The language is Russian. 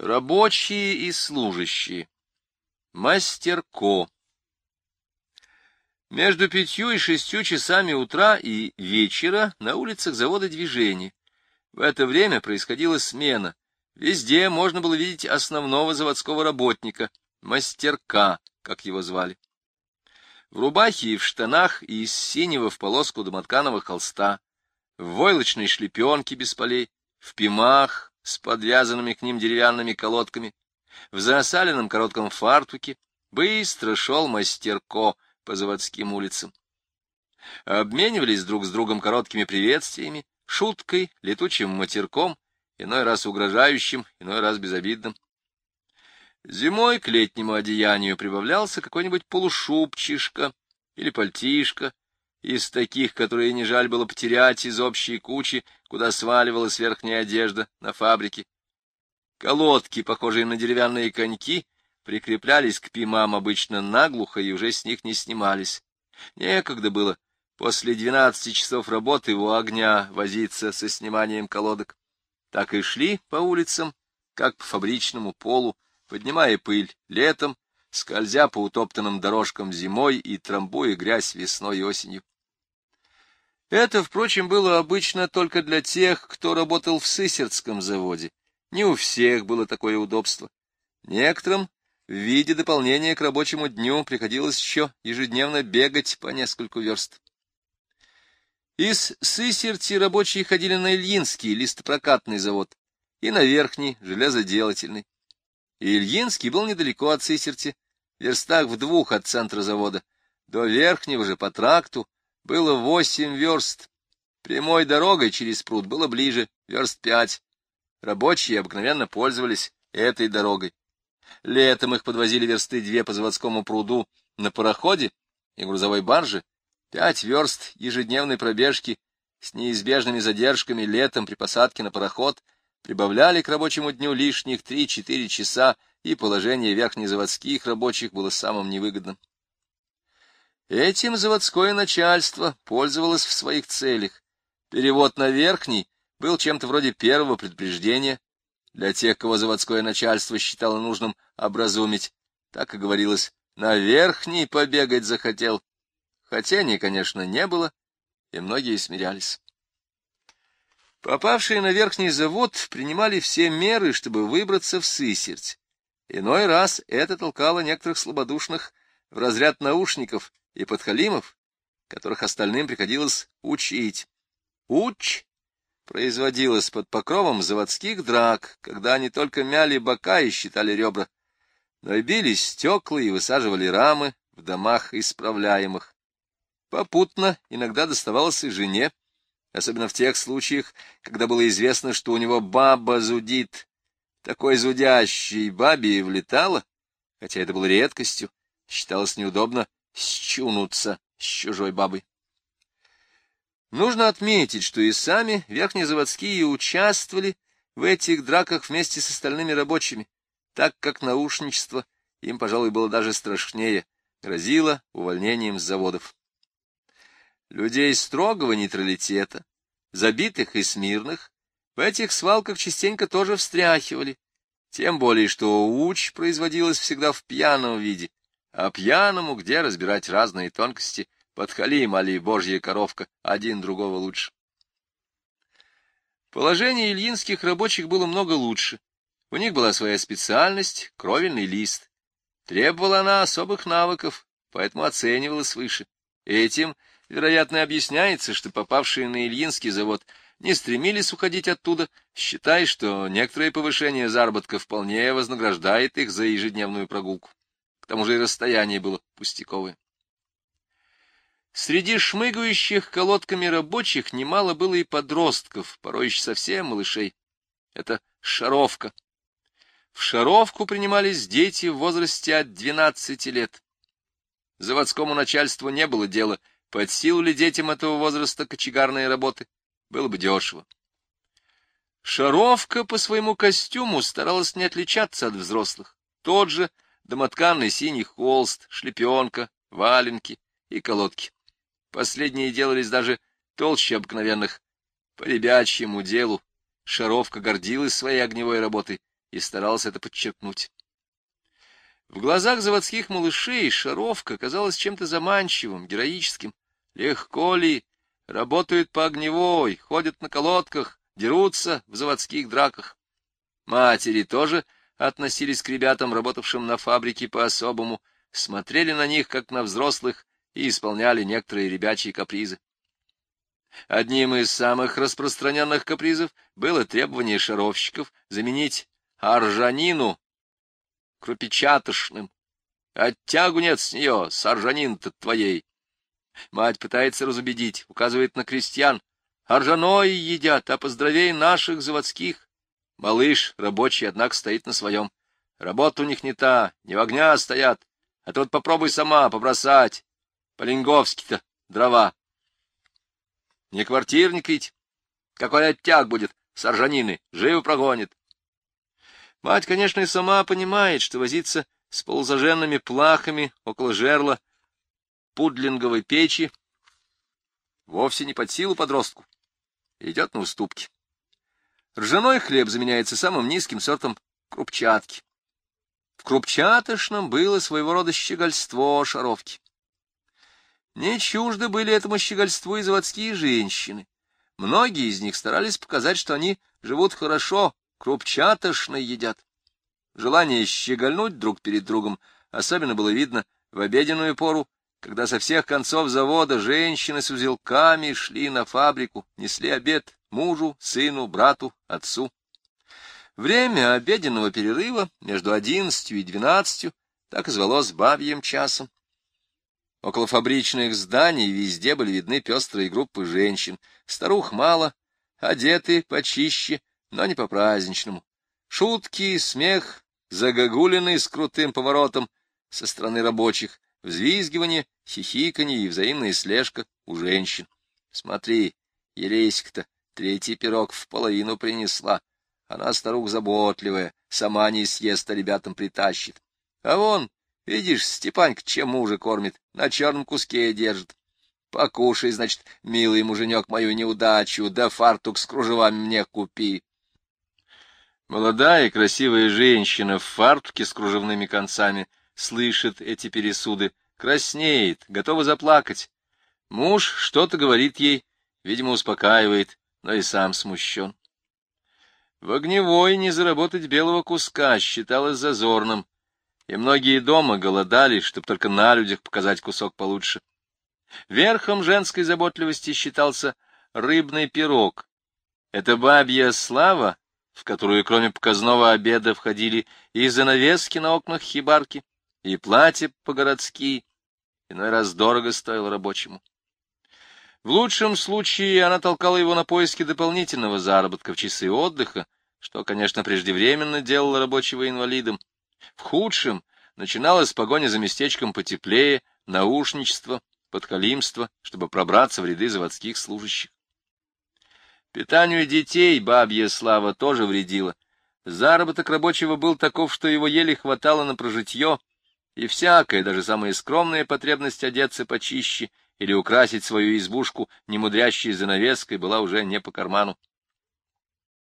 Рабочие и служащие. Мастерко. Между пятью и шестью часами утра и вечера на улицах завода движение. В это время происходила смена. Везде можно было видеть основного заводского работника, мастерка, как его звали. В рубахе и в штанах и из синего в полоску домотканого холста, в войлочной шлепенке без полей, в пимах, с подвязанными к ним деревянными колодками, в засаленном коротком фартуке, быстро шел мастерко по заводским улицам. Обменивались друг с другом короткими приветствиями, шуткой, летучим матерком, иной раз угрожающим, иной раз безобидным. Зимой к летнему одеянию прибавлялся какой-нибудь полушубчишка или пальтишка, из таких, которые не жаль было потерять из общей кучи, куда сваливалась верхняя одежда на фабрике. Колодки, похожие на деревянные коньки, прикреплялись к пимам обычно наглухо и уже с них не снимались. Некогда было после двенадцати часов работы у огня возиться со сниманием колодок. Так и шли по улицам, как по фабричному полу, поднимая пыль летом, скользя по утоптанным дорожкам зимой и трамбуя грязь весной и осенью. Это, впрочем, было обычно только для тех, кто работал в Сысердском заводе. Не у всех было такое удобство. Некоторым в виде дополнения к рабочему дню приходилось еще ежедневно бегать по нескольку верст. Из Сысерти рабочие ходили на Ильинский листопрокатный завод и на Верхний железоделательный. И Ильинский был недалеко от Сысерти, верстах в двух от центра завода. До Верхнего же по тракту было восемь верст. Прямой дорогой через пруд было ближе, верст пять. Рабочие обыкновенно пользовались этой дорогой. Летом их подвозили версты две по заводскому пруду на пароходе и грузовой барже, пять верст ежедневной пробежки с неизбежными задержками летом при посадке на пароход прибавляли к рабочему дню лишних три-четыре часа, и положение верхнезаводских рабочих было самым невыгодным. Этим заводское начальство пользовалось в своих целях. Перевод на верхний был чем-то вроде первого предупреждения для тех, кого заводское начальство считало нужным образумить. Так и говорилось, на верхний побегать захотел. Хотя ни, конечно, не было, и многие смирялись. Попавшие на верхний завод принимали все меры, чтобы выбраться в Сысерть. Иной раз это толкало некоторых слабодушных в разряд наушников и подхалимов, которых остальным приходилось учить. Уч производилось под покровом заводских драк, когда они только мяли бока и считали ребра, но и били стекла и высаживали рамы в домах исправляемых. Попутно иногда доставалось и жене, особенно в тех случаях, когда было известно, что у него баба зудит. Такой зудящей бабе и влетало, хотя это было редкостью, считалось неудобно счунуться с чужой бабой. Нужно отметить, что и сами верхнезаводские участвовали в этих драках вместе с остальными рабочими, так как наушничество им, пожалуй, было даже страшнее, грозило увольнением с заводов. Людей строгого нейтралитета, забитых и смирных, в этих свалках частенько тоже встряхивали, тем более, что уч производилась всегда в пьяном виде, а пьяному где разбирать разные тонкости? Подхали, мали, божья коровка, один другого лучше. Положение ильинских рабочих было много лучше. У них была своя специальность — кровельный лист. Требовала она особых навыков, поэтому оценивалась выше. Этим, вероятно, объясняется, что попавшие на Ильинский завод не стремились уходить оттуда, считая, что некоторое повышение заработка вполне вознаграждает их за ежедневную прогулку тому же и расстояние было пустяковое. Среди шмыгающих колодками рабочих немало было и подростков, порой еще совсем малышей. Это шаровка. В шаровку принимались дети в возрасте от 12 лет. Заводскому начальству не было дела, под силу ли детям этого возраста кочегарные работы. Было бы дешево. Шаровка по своему костюму старалась не отличаться от взрослых. Тот же домотканный синий холст, шлепенка, валенки и колодки. Последние делались даже толще обыкновенных. По ребячьему делу шаровка гордилась своей огневой работой и старался это подчеркнуть. В глазах заводских малышей шаровка казалась чем-то заманчивым, героическим. Легко ли? Работают по огневой, ходят на колодках, дерутся в заводских драках. Матери тоже относились к ребятам, работавшим на фабрике по-особому, смотрели на них, как на взрослых, и исполняли некоторые ребячьи капризы. Одним из самых распространенных капризов было требование шаровщиков заменить аржанину крупичатошным. Оттягу нет с нее, с аржанин-то твоей. Мать пытается разубедить, указывает на крестьян. Аржаной едят, а поздравей наших заводских. Малыш, рабочий, однако, стоит на своем. Работа у них не та, не в огня стоят. А ты вот попробуй сама побросать. По-линговски-то дрова. Не квартирник ведь. Какой оттяг будет с аржанины, живо прогонит. Мать, конечно, и сама понимает, что возиться с полузаженными плахами около жерла пудлинговой печи вовсе не под силу подростку. Идет на уступки. Ржаной хлеб заменяется самым низким сортом крупчатки. В крупчатошном было своего рода щегольство шаровки. Не чужды были этому щегольству и заводские женщины. Многие из них старались показать, что они живут хорошо, крупчатошно едят. Желание щегольнуть друг перед другом особенно было видно в обеденную пору, когда со всех концов завода женщины с узелками шли на фабрику, несли обед мужу, сыну, брату, отцу. Время обеденного перерыва между одиннадцатью и двенадцатью так и звалось бабьим часом. Около фабричных зданий везде были видны пестрые группы женщин. Старух мало, одеты почище, но не по-праздничному. Шутки, смех, загогулины с крутым поворотом со стороны рабочих, взвизгивание, хихиканье и взаимная слежка у женщин. Смотри, Ереська-то третий пирог в половину принесла. Она старух заботливая, сама не съест, а ребятам притащит. А вон Видишь, Степанька чем мужа кормит, на черном куске держит. Покушай, значит, милый муженек, мою неудачу, да фартук с кружевами мне купи. Молодая и красивая женщина в фартуке с кружевными концами слышит эти пересуды, краснеет, готова заплакать. Муж что-то говорит ей, видимо, успокаивает, но и сам смущен. В огневой не заработать белого куска считалось зазорным, и многие дома голодали, чтобы только на людях показать кусок получше. Верхом женской заботливости считался рыбный пирог. Это бабья слава, в которую кроме показного обеда входили и занавески на окнах хибарки, и платья по-городски, иной раз дорого стоило рабочему. В лучшем случае она толкала его на поиски дополнительного заработка в часы отдыха, что, конечно, преждевременно делало рабочего инвалидом. В худшем начиналась погоня за местечком потеплее, наушничество, подхалимство, чтобы пробраться в ряды заводских служащих. Питанию детей бабья слава тоже вредила. Заработок рабочего был таков, что его еле хватало на прожитье, и всякая, даже самая скромная потребность одеться почище или украсить свою избушку немудрящей занавеской была уже не по карману.